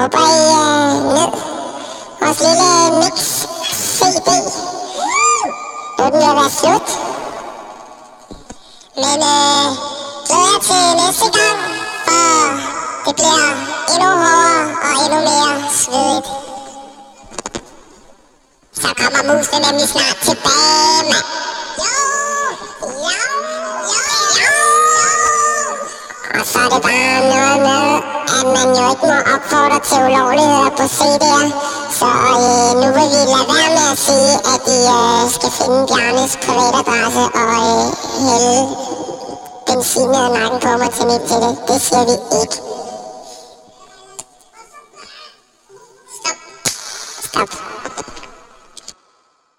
Håber I øh, ned. Vores lille mix CD. Nu er den ved at være slut. Men øh, glæder jeg til næste gang, for det bliver endnu hårdere og endnu mere svedigt. Så kommer musene nemlig snart tilbage, mand. Jo, jo, jo, jo. Og så er det bare noget med, at man jo ikke må opfordre til ulovligheder på CD'er. Så øh, nu vil vi lade være med at sige, at I øh, skal finde Bjarnes privatadresse og øh, hælde benzin ned ad nakken på mig til mit til det. Det siger vi ikke. Stop. Stop.